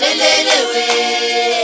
chelelewe.